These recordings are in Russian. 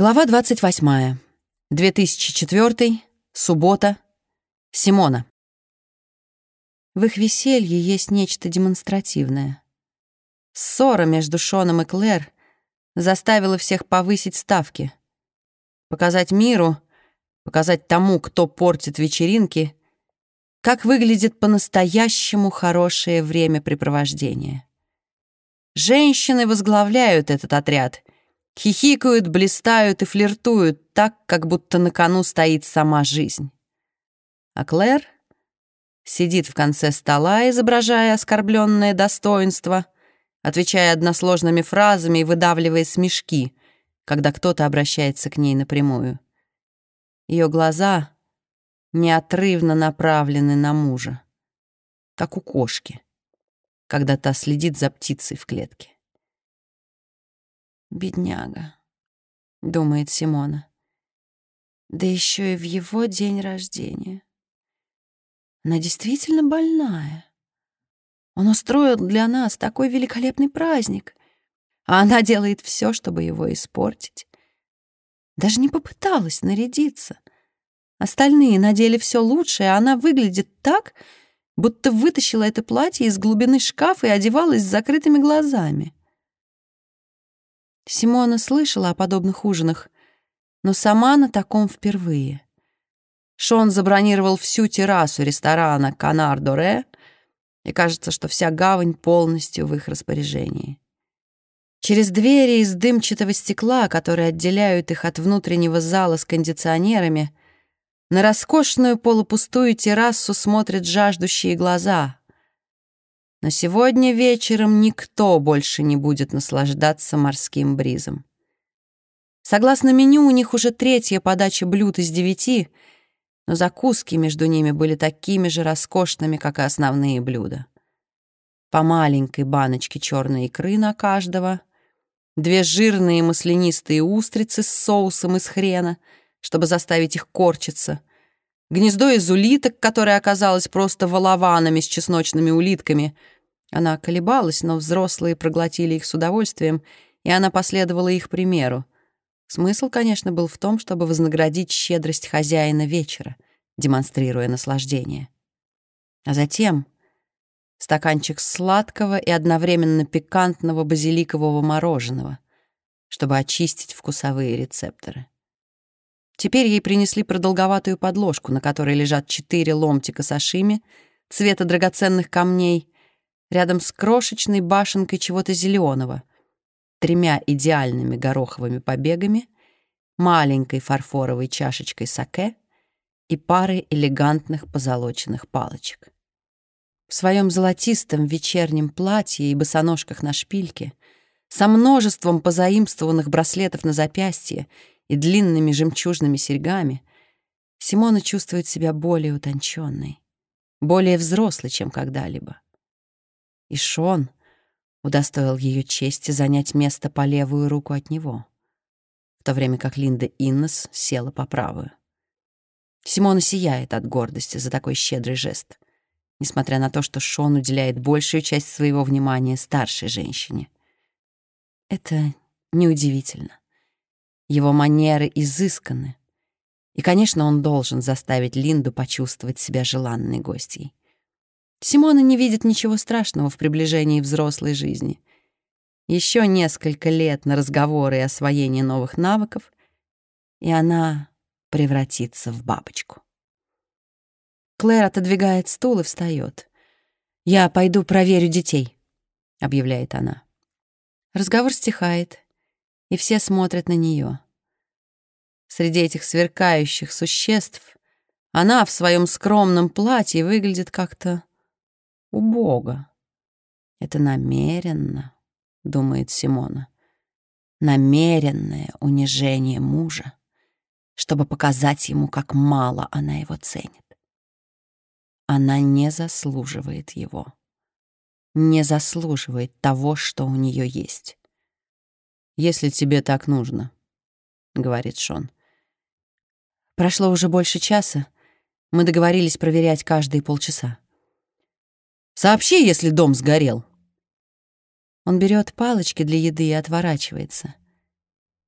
Глава 28. 2004. Суббота. Симона. В их веселье есть нечто демонстративное. Ссора между Шоном и Клэр заставила всех повысить ставки. Показать миру, показать тому, кто портит вечеринки, как выглядит по-настоящему хорошее времяпрепровождение. Женщины возглавляют этот отряд — Хихикают, блистают и флиртуют так, как будто на кону стоит сама жизнь. А Клэр сидит в конце стола, изображая оскорбленное достоинство, отвечая односложными фразами и выдавливая смешки, когда кто-то обращается к ней напрямую. Ее глаза неотрывно направлены на мужа, как у кошки, когда та следит за птицей в клетке. «Бедняга», — думает Симона. «Да еще и в его день рождения. Она действительно больная. Он устроил для нас такой великолепный праздник, а она делает все, чтобы его испортить. Даже не попыталась нарядиться. Остальные надели все лучшее, а она выглядит так, будто вытащила это платье из глубины шкафа и одевалась с закрытыми глазами. Симона слышала о подобных ужинах, но сама на таком впервые. Шон забронировал всю террасу ресторана «Канар-Доре», и кажется, что вся гавань полностью в их распоряжении. Через двери из дымчатого стекла, которые отделяют их от внутреннего зала с кондиционерами, на роскошную полупустую террасу смотрят жаждущие глаза, но сегодня вечером никто больше не будет наслаждаться морским бризом. Согласно меню, у них уже третья подача блюд из девяти, но закуски между ними были такими же роскошными, как и основные блюда. По маленькой баночке черной икры на каждого, две жирные маслянистые устрицы с соусом из хрена, чтобы заставить их корчиться, гнездо из улиток, которое оказалось просто волованами с чесночными улитками. Она колебалась, но взрослые проглотили их с удовольствием, и она последовала их примеру. Смысл, конечно, был в том, чтобы вознаградить щедрость хозяина вечера, демонстрируя наслаждение. А затем стаканчик сладкого и одновременно пикантного базиликового мороженого, чтобы очистить вкусовые рецепторы. Теперь ей принесли продолговатую подложку, на которой лежат четыре ломтика сашими цвета драгоценных камней, рядом с крошечной башенкой чего-то зеленого, тремя идеальными гороховыми побегами, маленькой фарфоровой чашечкой саке и парой элегантных позолоченных палочек. В своем золотистом вечернем платье и босоножках на шпильке, со множеством позаимствованных браслетов на запястье и длинными жемчужными серьгами, Симона чувствует себя более утонченной, более взрослой, чем когда-либо. И Шон удостоил ее чести занять место по левую руку от него, в то время как Линда Иннес села по правую. Симона сияет от гордости за такой щедрый жест, несмотря на то, что Шон уделяет большую часть своего внимания старшей женщине. Это неудивительно. Его манеры изысканы. И, конечно, он должен заставить Линду почувствовать себя желанной гостьей. Симона не видит ничего страшного в приближении взрослой жизни. Еще несколько лет на разговоры и освоение новых навыков, и она превратится в бабочку. Клэр отодвигает стул и встает. «Я пойду проверю детей», — объявляет она. Разговор стихает, и все смотрят на нее. Среди этих сверкающих существ она в своем скромном платье выглядит как-то убого. Это намеренно, думает Симона, намеренное унижение мужа, чтобы показать ему, как мало она его ценит. Она не заслуживает его, не заслуживает того, что у нее есть если тебе так нужно», — говорит Шон. Прошло уже больше часа. Мы договорились проверять каждые полчаса. «Сообщи, если дом сгорел». Он берет палочки для еды и отворачивается.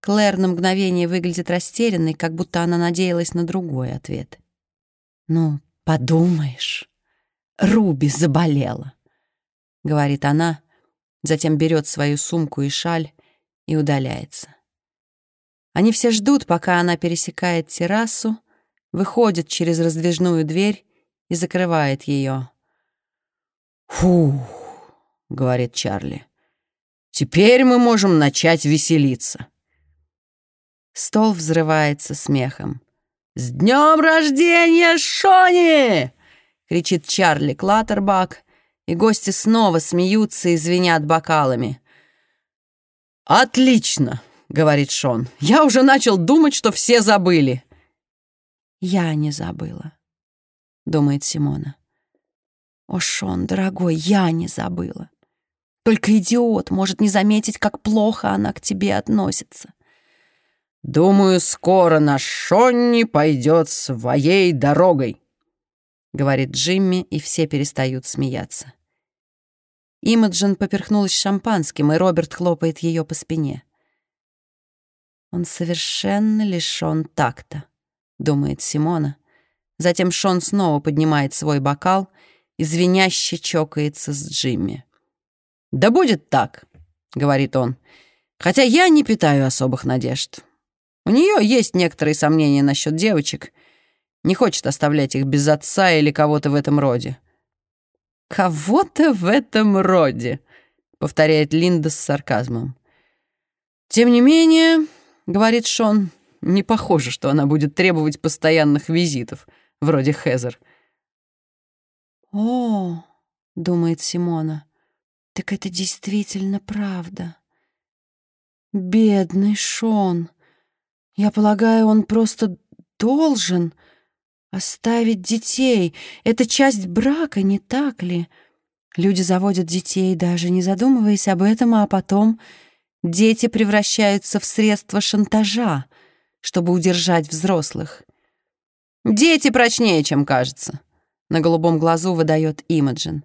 Клэр на мгновение выглядит растерянной, как будто она надеялась на другой ответ. «Ну, подумаешь, Руби заболела», — говорит она, затем берет свою сумку и шаль и удаляется. Они все ждут, пока она пересекает террасу, выходит через раздвижную дверь и закрывает ее. «Фух», — говорит Чарли, — «теперь мы можем начать веселиться». Стол взрывается смехом. «С днем рождения, Шони!» — кричит Чарли Клаттербак, и гости снова смеются и звенят бокалами. «Отлично!» — говорит Шон. «Я уже начал думать, что все забыли». «Я не забыла», — думает Симона. «О, Шон, дорогой, я не забыла. Только идиот может не заметить, как плохо она к тебе относится. «Думаю, скоро наш Шонни пойдет своей дорогой», — говорит Джимми, и все перестают смеяться. Имаджин поперхнулась шампанским, и Роберт хлопает ее по спине. «Он совершенно лишён такта», — думает Симона. Затем Шон снова поднимает свой бокал и звеняще чокается с Джимми. «Да будет так», — говорит он, — «хотя я не питаю особых надежд. У нее есть некоторые сомнения насчет девочек. Не хочет оставлять их без отца или кого-то в этом роде. «Кого-то в этом роде», — повторяет Линда с сарказмом. «Тем не менее», — говорит Шон, — «не похоже, что она будет требовать постоянных визитов, вроде Хезер». «О», — думает Симона, — «так это действительно правда. Бедный Шон». Я полагаю, он просто должен оставить детей. Это часть брака, не так ли? Люди заводят детей, даже не задумываясь об этом, а потом дети превращаются в средство шантажа, чтобы удержать взрослых. «Дети прочнее, чем кажется», — на голубом глазу выдает Имаджин.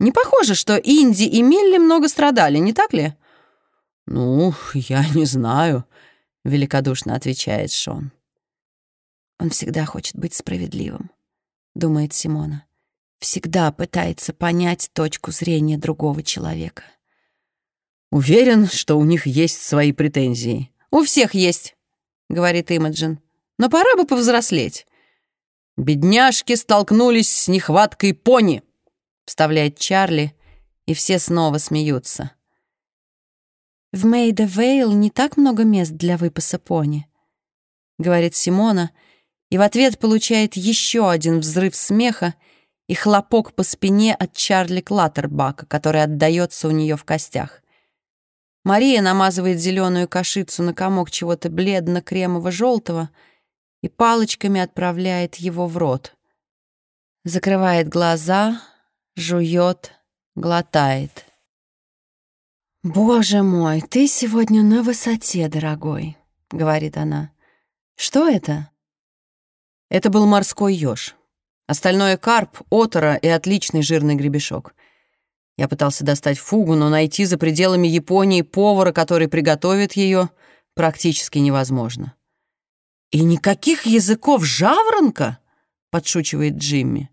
«Не похоже, что Инди и Милли много страдали, не так ли?» «Ну, я не знаю», — великодушно отвечает Шон. «Он всегда хочет быть справедливым», — думает Симона. «Всегда пытается понять точку зрения другого человека». «Уверен, что у них есть свои претензии». «У всех есть», — говорит Имаджин. «Но пора бы повзрослеть». «Бедняжки столкнулись с нехваткой пони», — вставляет Чарли, и все снова смеются. В Мейда Вейл не так много мест для выпаса пони», — говорит Симона, и в ответ получает еще один взрыв смеха и хлопок по спине от Чарли Клаттербака, который отдается у нее в костях. Мария намазывает зеленую кашицу на комок чего-то бледно-кремово-желтого и палочками отправляет его в рот. Закрывает глаза, жует, глотает. «Боже мой, ты сегодня на высоте, дорогой», — говорит она. «Что это?» Это был морской еж. Остальное — карп, отора и отличный жирный гребешок. Я пытался достать фугу, но найти за пределами Японии повара, который приготовит ее, практически невозможно. «И никаких языков жаворонка?» — подшучивает Джимми.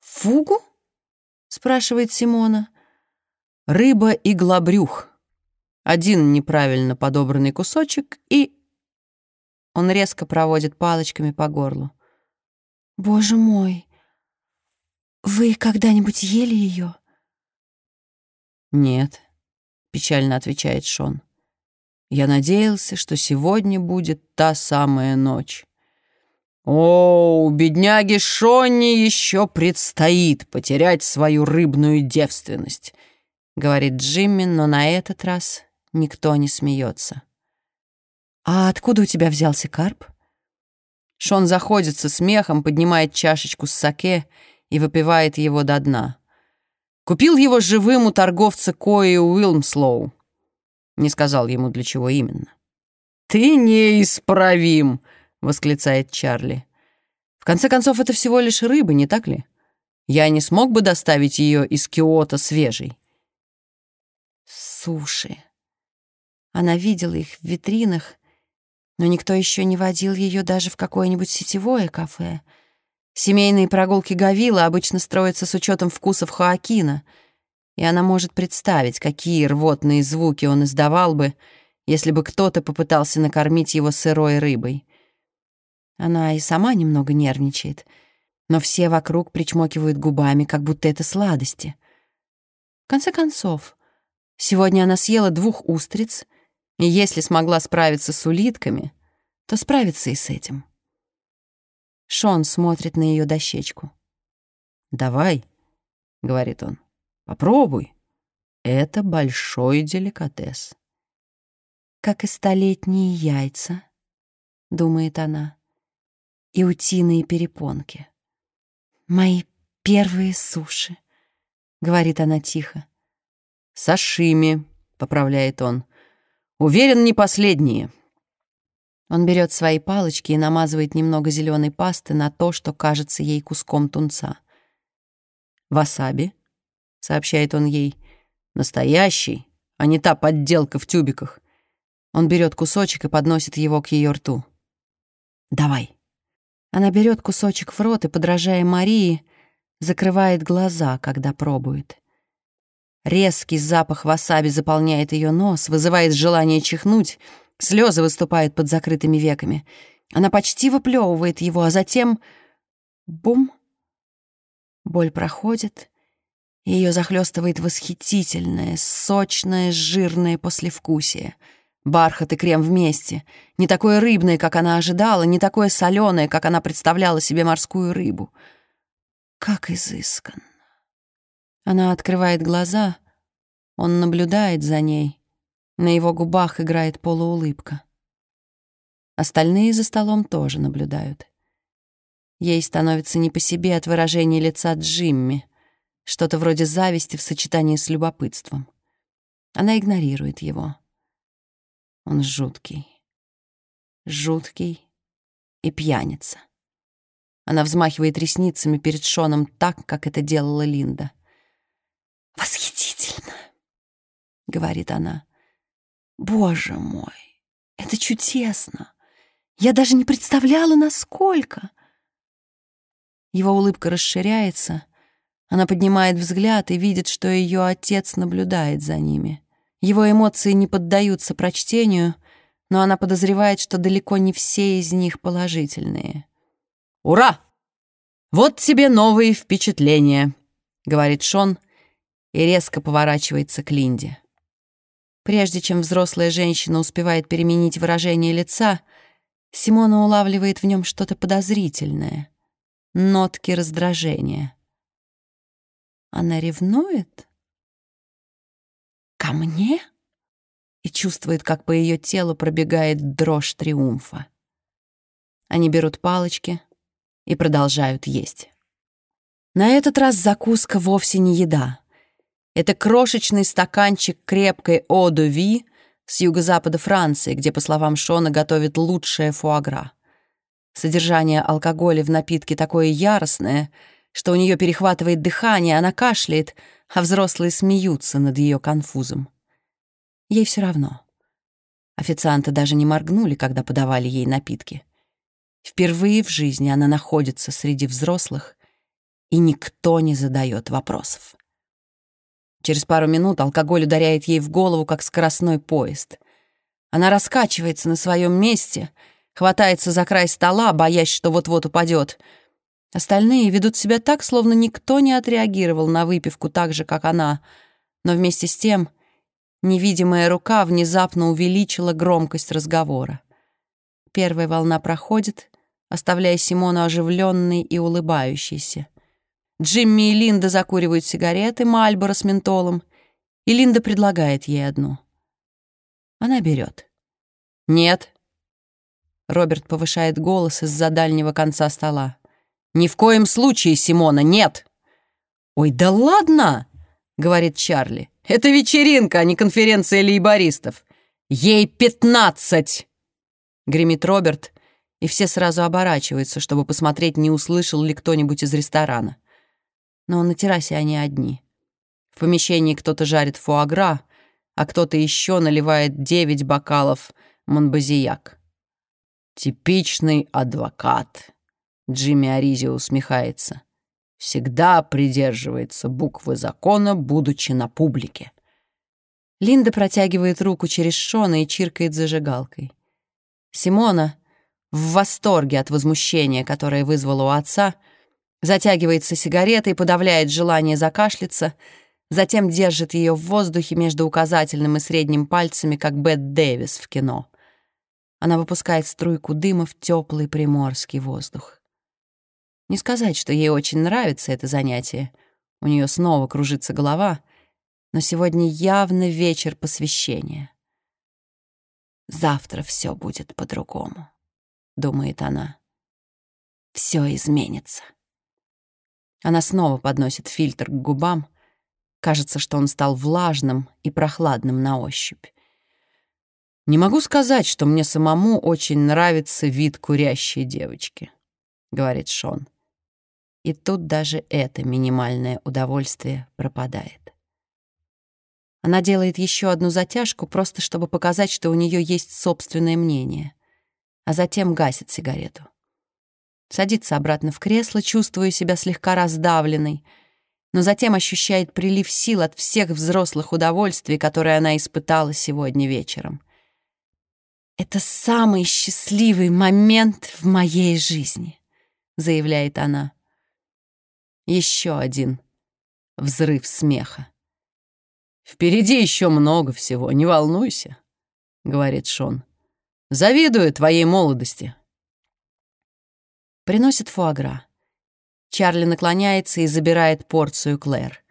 «Фугу?» — спрашивает Симона. Рыба и глобрюх. Один неправильно подобранный кусочек и... Он резко проводит палочками по горлу. «Боже мой! Вы когда-нибудь ели ее? «Нет», — печально отвечает Шон. «Я надеялся, что сегодня будет та самая ночь». «О, у бедняги Шонни еще предстоит потерять свою рыбную девственность», говорит Джимми, но на этот раз никто не смеется. «А откуда у тебя взялся карп?» Шон заходится смехом, поднимает чашечку с саке и выпивает его до дна. Купил его живым у торговца Кои Уилмслоу. Не сказал ему, для чего именно. «Ты неисправим!» — восклицает Чарли. «В конце концов, это всего лишь рыба, не так ли? Я не смог бы доставить ее из Киота свежей» суши. Она видела их в витринах, но никто еще не водил ее даже в какое-нибудь сетевое кафе. Семейные прогулки Гавила обычно строятся с учетом вкусов Хоакина, и она может представить, какие рвотные звуки он издавал бы, если бы кто-то попытался накормить его сырой рыбой. Она и сама немного нервничает, но все вокруг причмокивают губами, как будто это сладости. В конце концов, сегодня она съела двух устриц — и если смогла справиться с улитками, то справится и с этим. Шон смотрит на ее дощечку. «Давай», — говорит он, — «попробуй. Это большой деликатес». «Как и столетние яйца», — думает она, — «и утиные перепонки. Мои первые суши», — говорит она тихо. «Сашими», — поправляет он, — Уверен, не последние. Он берет свои палочки и намазывает немного зеленой пасты на то, что кажется ей куском тунца. «Васаби», — сообщает он ей, — «настоящий, а не та подделка в тюбиках». Он берет кусочек и подносит его к ее рту. «Давай». Она берет кусочек в рот и, подражая Марии, закрывает глаза, когда пробует. Резкий запах васаби заполняет ее нос, вызывает желание чихнуть, слезы выступают под закрытыми веками. Она почти выплевывает его, а затем... Бум! Боль проходит, ее захлестывает восхитительное, сочное, жирное послевкусие. Бархат и крем вместе. Не такое рыбное, как она ожидала, не такое соленое, как она представляла себе морскую рыбу. Как изысканно. Она открывает глаза. Он наблюдает за ней. На его губах играет полуулыбка. Остальные за столом тоже наблюдают. Ей становится не по себе от выражения лица Джимми, что-то вроде зависти в сочетании с любопытством. Она игнорирует его. Он жуткий. Жуткий и пьяница. Она взмахивает ресницами перед Шоном так, как это делала Линда. «Восхитительно!» — говорит она. «Боже мой, это чудесно! Я даже не представляла, насколько!» Его улыбка расширяется. Она поднимает взгляд и видит, что ее отец наблюдает за ними. Его эмоции не поддаются прочтению, но она подозревает, что далеко не все из них положительные. «Ура! Вот тебе новые впечатления!» — говорит Шон, и резко поворачивается к Линде. Прежде чем взрослая женщина успевает переменить выражение лица, Симона улавливает в нем что-то подозрительное, нотки раздражения. Она ревнует? Ко мне? И чувствует, как по ее телу пробегает дрожь триумфа. Они берут палочки и продолжают есть. На этот раз закуска вовсе не еда. Это крошечный стаканчик крепкой О'Дуви с юго-запада Франции, где, по словам Шона, готовят лучшее фуагра. Содержание алкоголя в напитке такое яростное, что у нее перехватывает дыхание, она кашляет, а взрослые смеются над ее конфузом. Ей все равно. Официанты даже не моргнули, когда подавали ей напитки. Впервые в жизни она находится среди взрослых, и никто не задает вопросов. Через пару минут алкоголь ударяет ей в голову, как скоростной поезд. Она раскачивается на своем месте, хватается за край стола, боясь, что вот-вот упадет. Остальные ведут себя так, словно никто не отреагировал на выпивку так же, как она. Но вместе с тем невидимая рука внезапно увеличила громкость разговора. Первая волна проходит, оставляя Симону оживленной и улыбающейся. Джимми и Линда закуривают сигареты Мальборо с ментолом, и Линда предлагает ей одну. Она берет. «Нет». Роберт повышает голос из-за дальнего конца стола. «Ни в коем случае, Симона, нет!» «Ой, да ладно!» — говорит Чарли. «Это вечеринка, а не конференция лейбористов. Ей пятнадцать!» Гремит Роберт, и все сразу оборачиваются, чтобы посмотреть, не услышал ли кто-нибудь из ресторана но на террасе они одни. В помещении кто-то жарит фуагра, а кто-то еще наливает девять бокалов Монбазияк. «Типичный адвокат», — Джимми Аризио усмехается. «Всегда придерживается буквы закона, будучи на публике». Линда протягивает руку через Шона и чиркает зажигалкой. Симона, в восторге от возмущения, которое вызвало у отца, затягивается сигаретой, подавляет желание закашляться, затем держит ее в воздухе между указательным и средним пальцами, как Бет Дэвис в кино. Она выпускает струйку дыма в теплый приморский воздух. Не сказать, что ей очень нравится это занятие. У нее снова кружится голова, но сегодня явно вечер посвящения. «Завтра все будет по-другому», — думает она. «Все изменится». Она снова подносит фильтр к губам. Кажется, что он стал влажным и прохладным на ощупь. «Не могу сказать, что мне самому очень нравится вид курящей девочки», — говорит Шон. И тут даже это минимальное удовольствие пропадает. Она делает еще одну затяжку, просто чтобы показать, что у нее есть собственное мнение, а затем гасит сигарету. Садится обратно в кресло, чувствуя себя слегка раздавленной, но затем ощущает прилив сил от всех взрослых удовольствий, которые она испытала сегодня вечером. «Это самый счастливый момент в моей жизни», — заявляет она. Еще один взрыв смеха. «Впереди еще много всего, не волнуйся», — говорит Шон. «Завидую твоей молодости». Приносит фуагра. Чарли наклоняется и забирает порцию Клэр.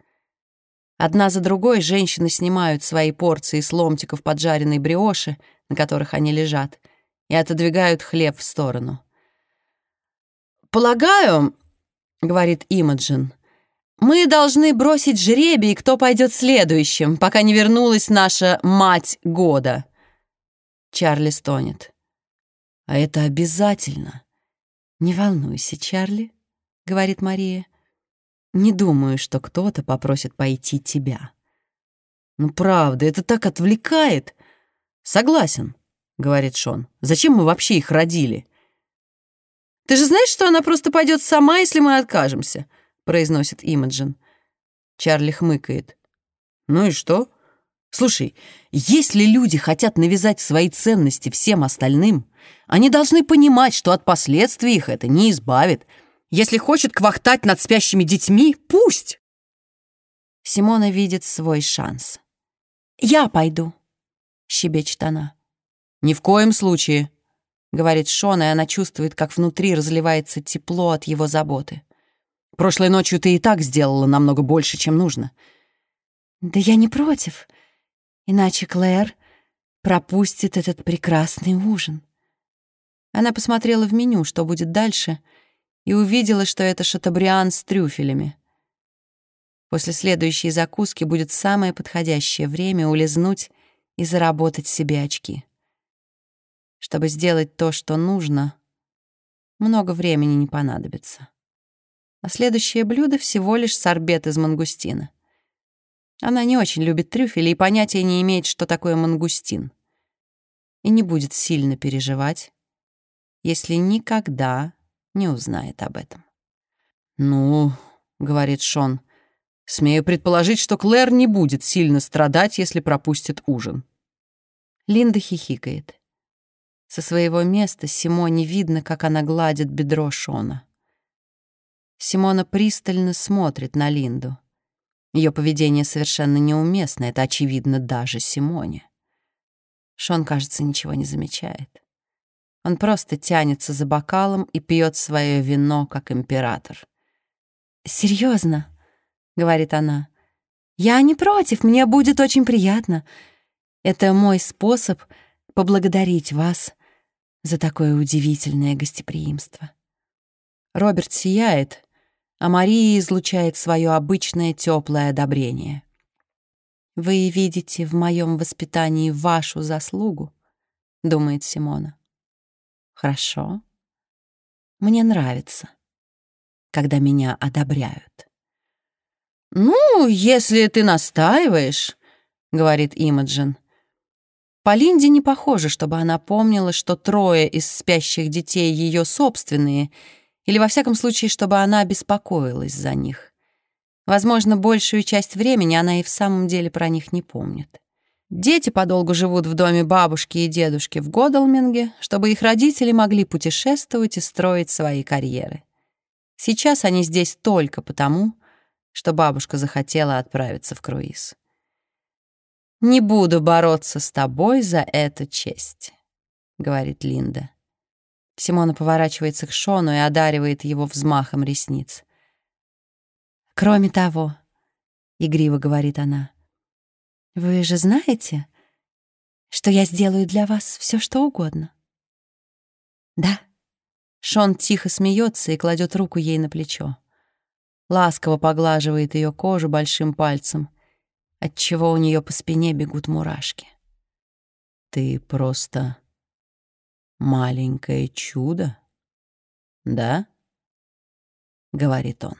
Одна за другой женщины снимают свои порции с ломтиков поджаренной бриоши, на которых они лежат, и отодвигают хлеб в сторону. «Полагаю, — говорит Имаджин, мы должны бросить жребий, кто пойдет следующим, пока не вернулась наша мать года. Чарли стонет. А это обязательно. Не волнуйся, Чарли, говорит Мария. Не думаю, что кто-то попросит пойти тебя. Ну правда, это так отвлекает. Согласен, говорит Шон. Зачем мы вообще их родили? Ты же знаешь, что она просто пойдет сама, если мы откажемся произносит Имаджин. Чарли хмыкает. Ну и что? Слушай, если люди хотят навязать свои ценности всем остальным, они должны понимать, что от последствий их это не избавит. Если хочет квахтать над спящими детьми, пусть. Симона видит свой шанс. «Я пойду», — щебечет она. «Ни в коем случае», — говорит Шон, и она чувствует, как внутри разливается тепло от его заботы. Прошлой ночью ты и так сделала намного больше, чем нужно». «Да я не против. Иначе Клэр пропустит этот прекрасный ужин». Она посмотрела в меню, что будет дальше, и увидела, что это шатабриан с трюфелями. После следующей закуски будет самое подходящее время улизнуть и заработать себе очки. Чтобы сделать то, что нужно, много времени не понадобится а следующее блюдо всего лишь сорбет из мангустина. Она не очень любит трюфели и понятия не имеет, что такое мангустин. И не будет сильно переживать, если никогда не узнает об этом. «Ну, — говорит Шон, — смею предположить, что Клэр не будет сильно страдать, если пропустит ужин». Линда хихикает. Со своего места Симоне видно, как она гладит бедро Шона. Симона пристально смотрит на Линду. Ее поведение совершенно неуместно, это очевидно даже Симоне. Шон, кажется, ничего не замечает. Он просто тянется за бокалом и пьет свое вино, как император. «Серьезно?» — говорит она. «Я не против, мне будет очень приятно. Это мой способ поблагодарить вас за такое удивительное гостеприимство». Роберт сияет, а Мария излучает свое обычное теплое одобрение. «Вы видите в моем воспитании вашу заслугу», — думает Симона. «Хорошо. Мне нравится, когда меня одобряют». «Ну, если ты настаиваешь», — говорит Имаджин. По Линде не похоже, чтобы она помнила, что трое из спящих детей ее собственные, или, во всяком случае, чтобы она беспокоилась за них. Возможно, большую часть времени она и в самом деле про них не помнит. Дети подолгу живут в доме бабушки и дедушки в Годалминге, чтобы их родители могли путешествовать и строить свои карьеры. Сейчас они здесь только потому, что бабушка захотела отправиться в круиз. «Не буду бороться с тобой за эту честь», — говорит Линда. Симона поворачивается к Шону и одаривает его взмахом ресниц. «Кроме того», — игриво говорит она, — «вы же знаете, что я сделаю для вас все, что угодно?» «Да». Шон тихо смеется и кладет руку ей на плечо. Ласково поглаживает ее кожу большим пальцем — отчего у нее по спине бегут мурашки. «Ты просто маленькое чудо, да?» — говорит он.